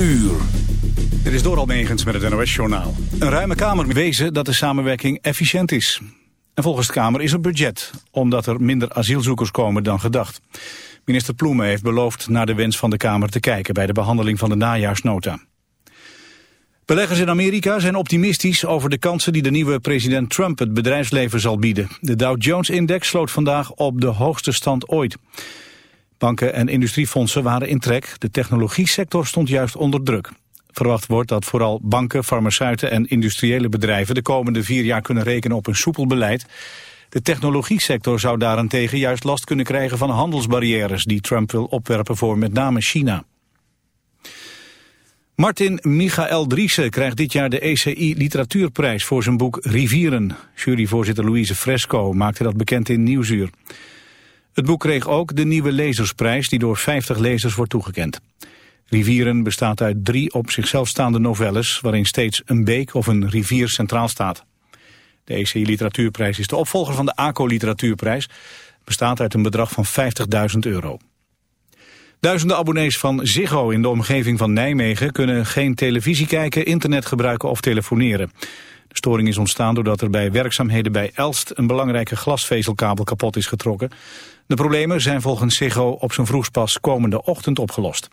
uur. Is door Almegens met het NOS-journaal. Een ruime Kamer wezen dat de samenwerking efficiënt is. En volgens de Kamer is er budget, omdat er minder asielzoekers komen dan gedacht. Minister Ploemen heeft beloofd naar de wens van de Kamer te kijken... bij de behandeling van de najaarsnota. Beleggers in Amerika zijn optimistisch over de kansen die de nieuwe president Trump het bedrijfsleven zal bieden. De Dow Jones-index sloot vandaag op de hoogste stand ooit. Banken en industriefondsen waren in trek. De technologiesector stond juist onder druk. Verwacht wordt dat vooral banken, farmaceuten en industriële bedrijven de komende vier jaar kunnen rekenen op een soepel beleid. De technologiesector zou daarentegen juist last kunnen krijgen van handelsbarrières die Trump wil opwerpen voor met name China. Martin Michael Driessen krijgt dit jaar de ECI Literatuurprijs voor zijn boek Rivieren. Juryvoorzitter Louise Fresco maakte dat bekend in Nieuwsuur. Het boek kreeg ook de nieuwe lezersprijs die door 50 lezers wordt toegekend. Rivieren bestaat uit drie op zichzelf staande novelles... waarin steeds een beek of een rivier centraal staat. De ECI Literatuurprijs is de opvolger van de ACO Literatuurprijs. bestaat uit een bedrag van 50.000 euro. Duizenden abonnees van Ziggo in de omgeving van Nijmegen... kunnen geen televisie kijken, internet gebruiken of telefoneren. De storing is ontstaan doordat er bij werkzaamheden bij Elst... een belangrijke glasvezelkabel kapot is getrokken. De problemen zijn volgens Ziggo op zijn vroegst pas komende ochtend opgelost.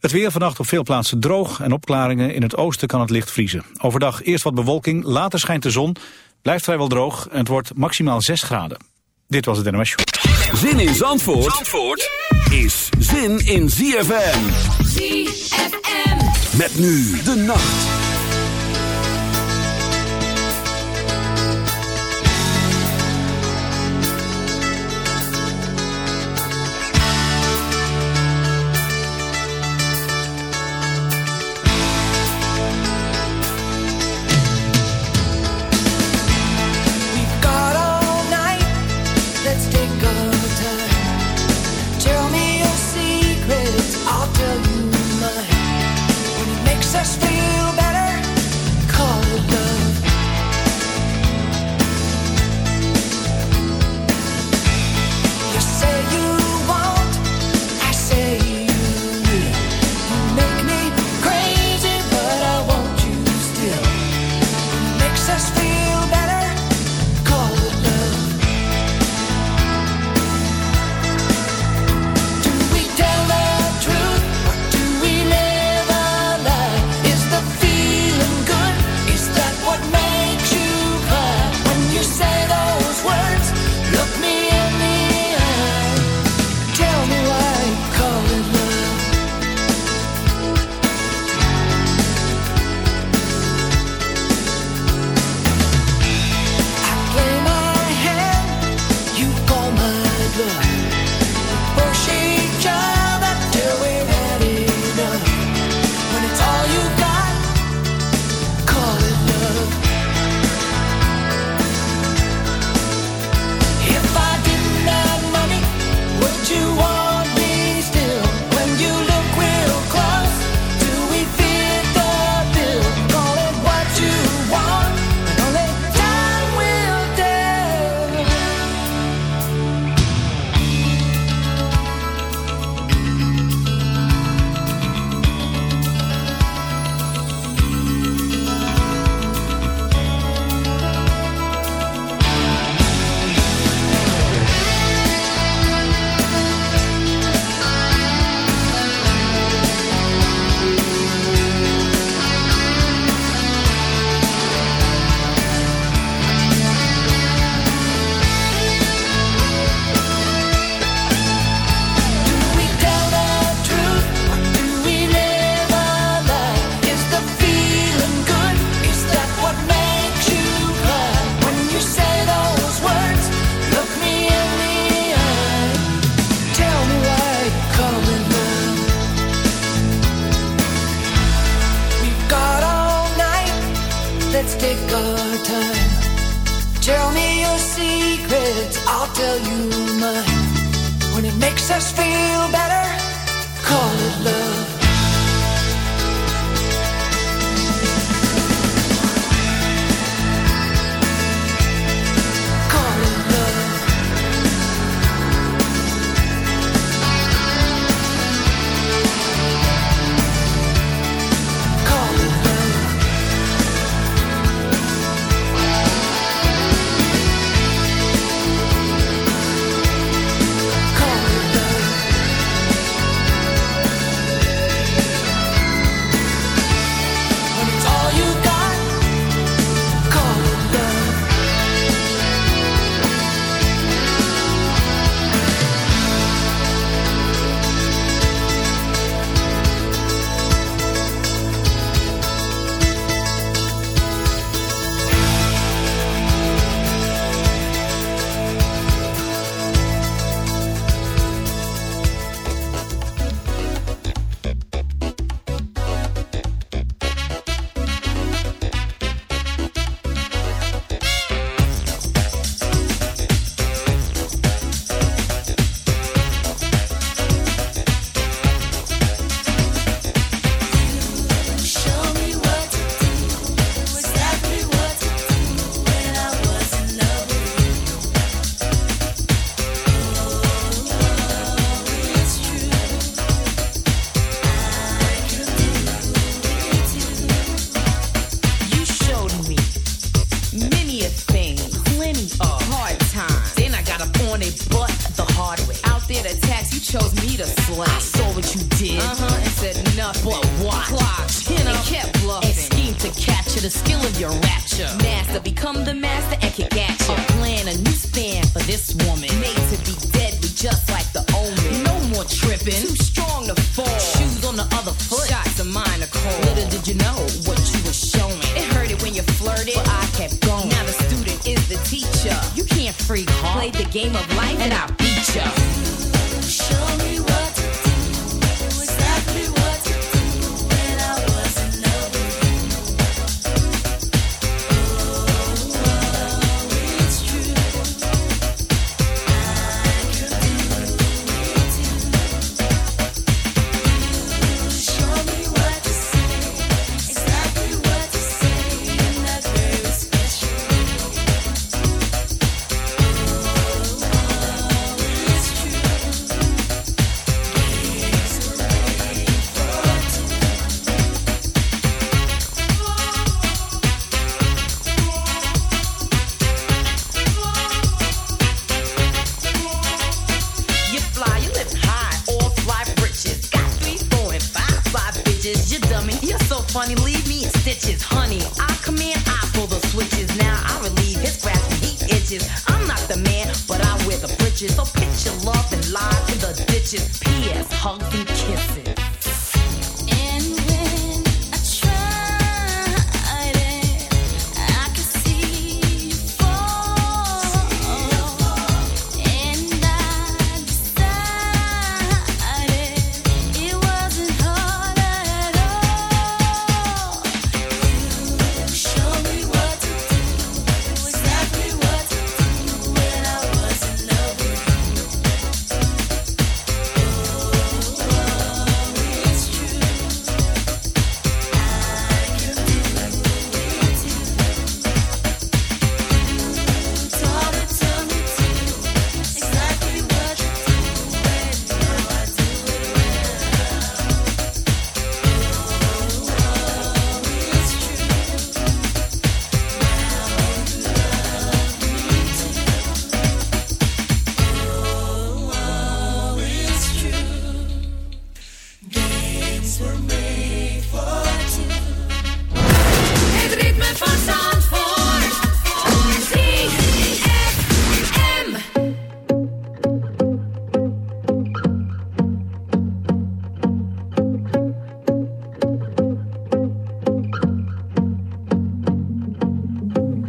Het weer vannacht op veel plaatsen droog en opklaringen. In het oosten kan het licht vriezen. Overdag eerst wat bewolking, later schijnt de zon. Blijft vrijwel droog en het wordt maximaal 6 graden. Dit was het NMS Show. Zin in Zandvoort, Zandvoort is zin in ZFM. ZFM. Met nu de nacht.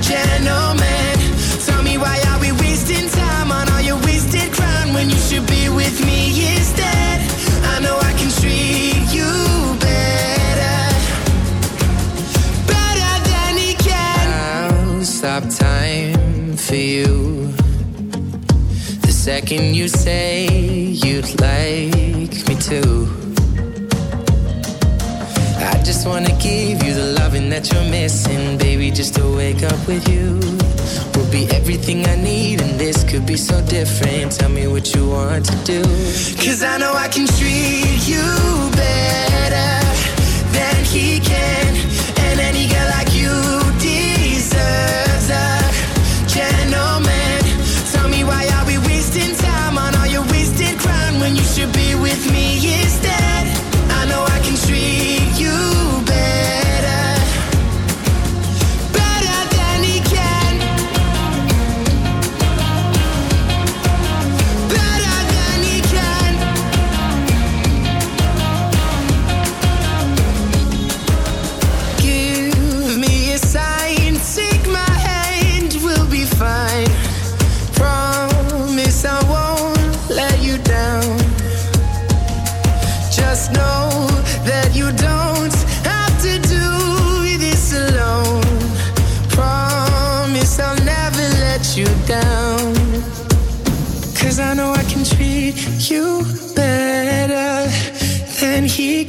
gentleman. Tell me why are we wasting time on all your wasted when you should be with me instead. I know I can treat you better, better than he can. I'll stop time for you. The second you say you'd like me to. I just wanna give you the loving that you're missing, baby, just to wake up with you will be everything I need, and this could be so different. Tell me what you want to do. Cause I know I can treat you better than he can,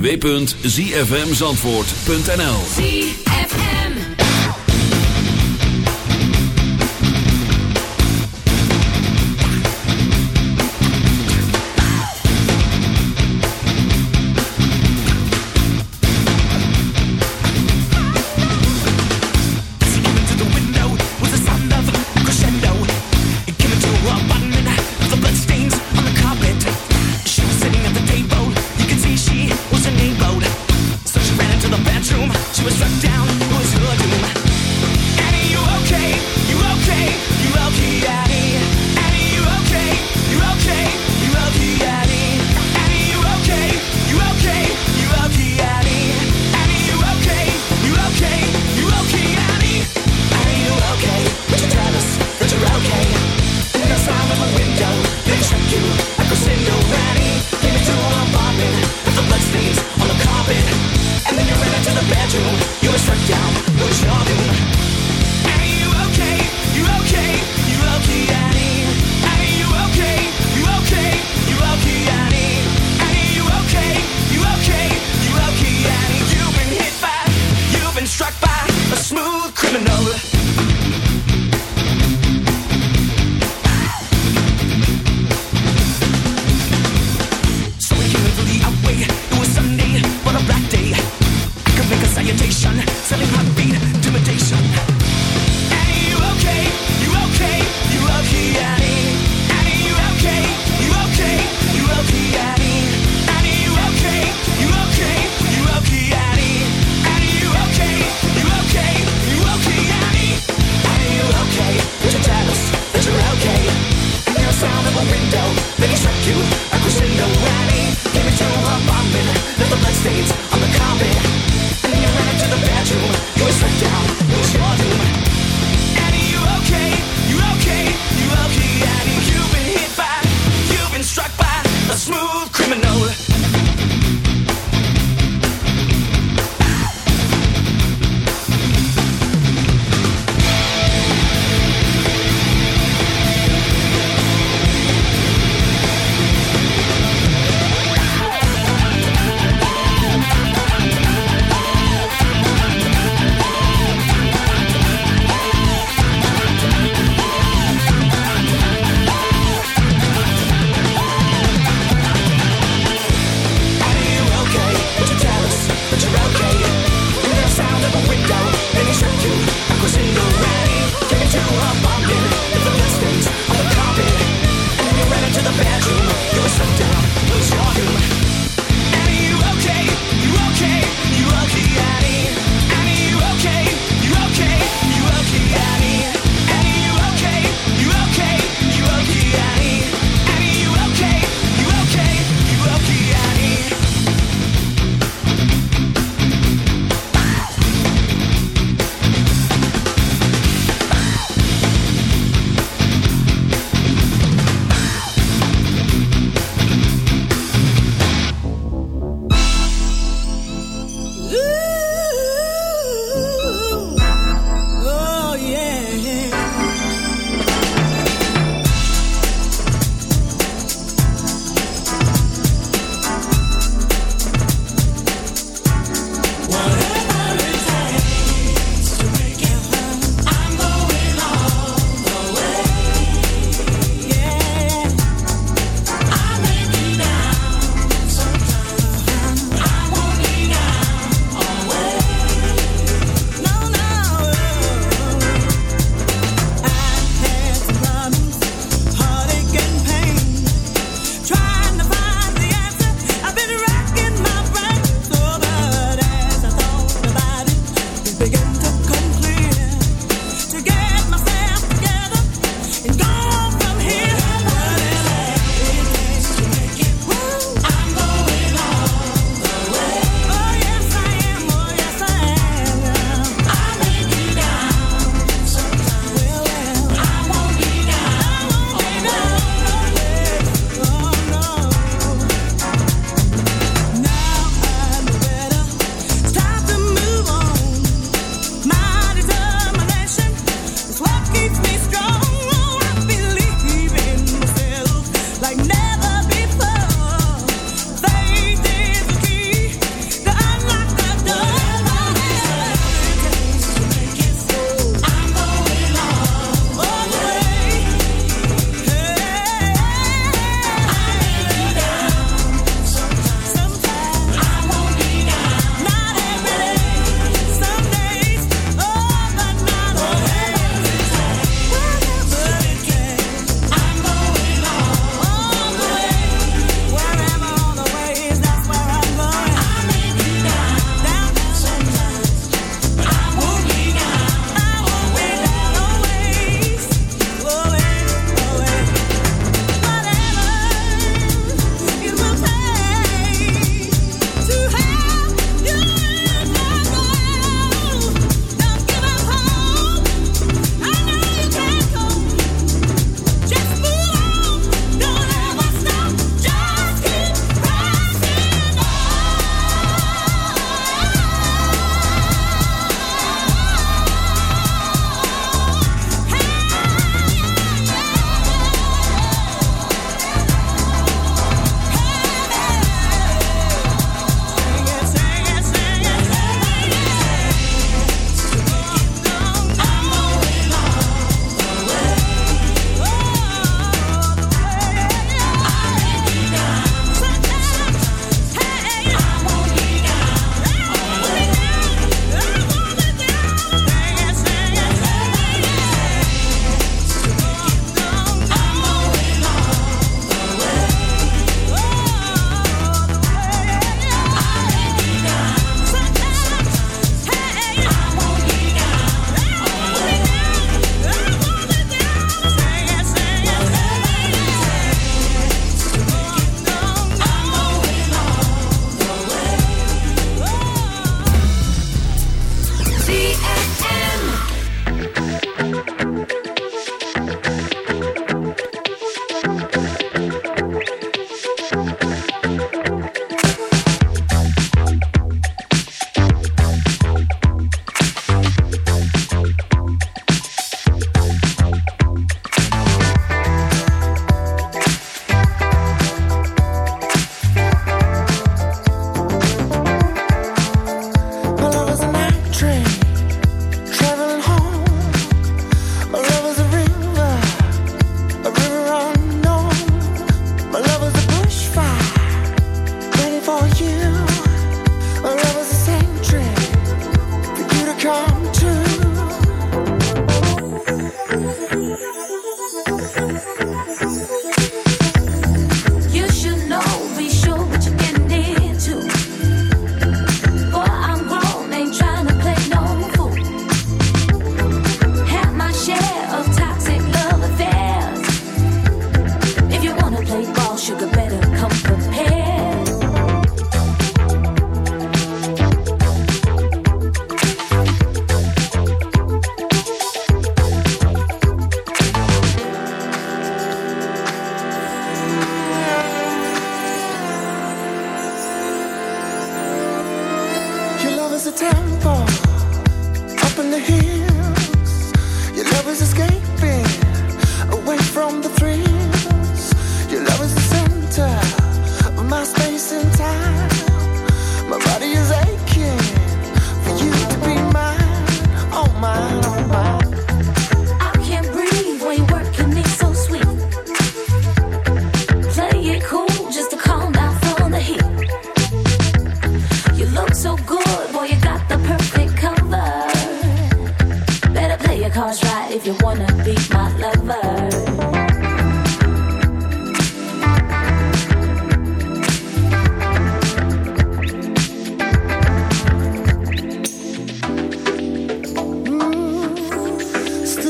www.zfmzandvoort.nl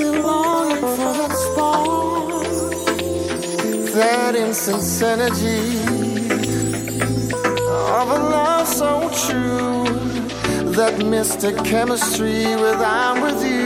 longing for spark, that incense energy of a love so true, that mystic chemistry with I'm with you.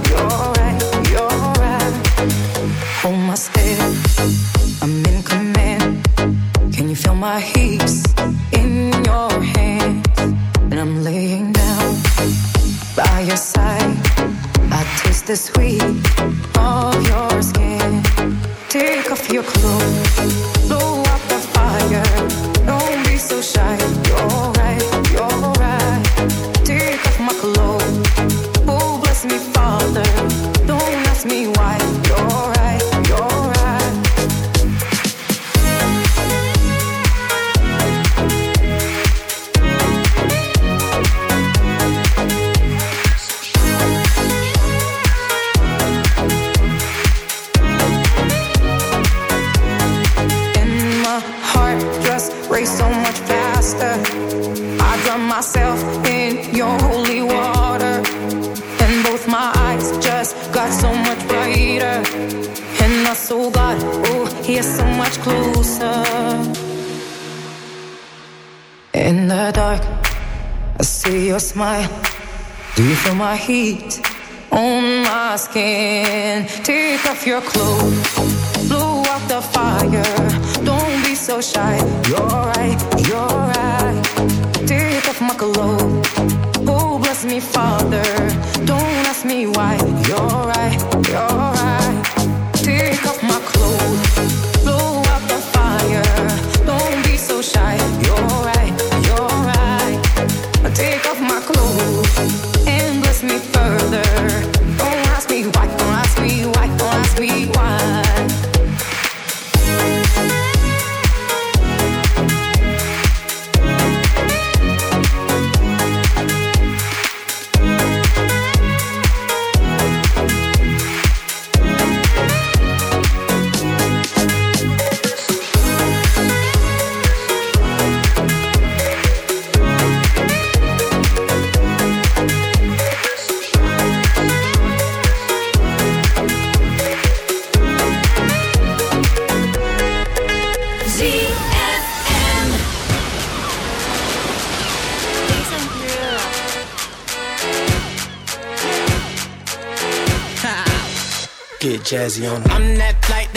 this week.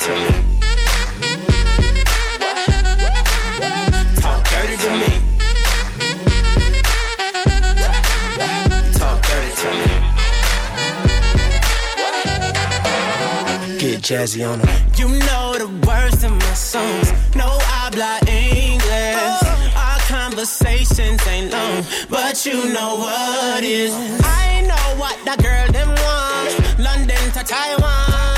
to me. Talk dirty to me. Talk dirty to me. Get jazzy on them. You know the words to my songs. No I habla English. Oh. Our conversations ain't long, but you know what is. I know what that girl them want. London to Taiwan.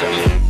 Talk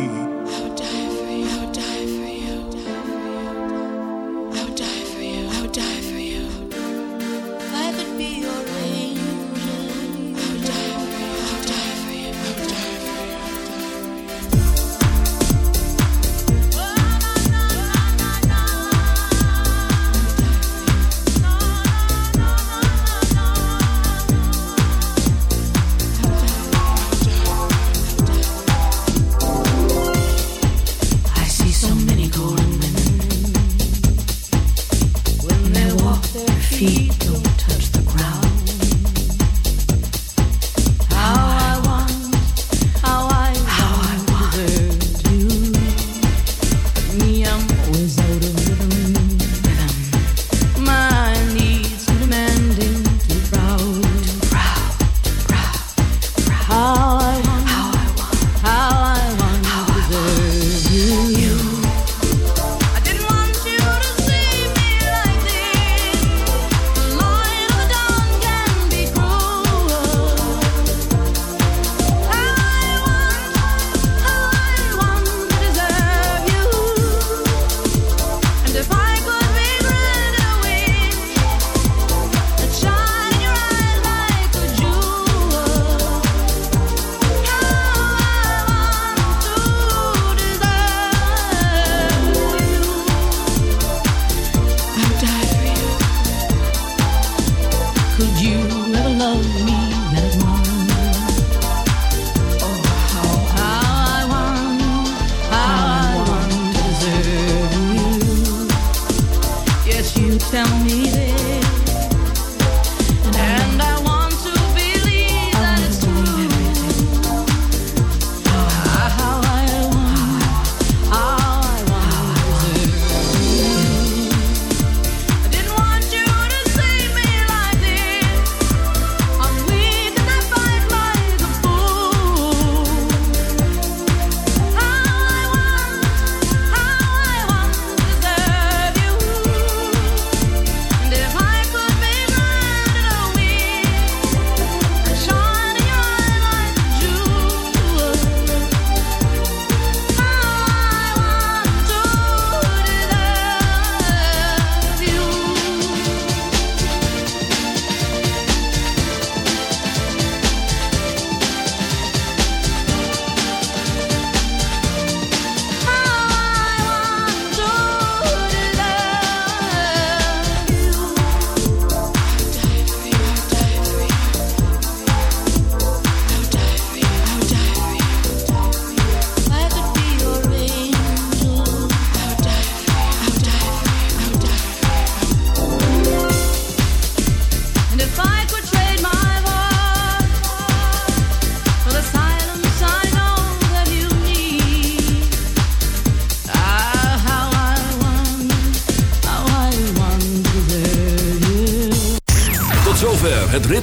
Tell me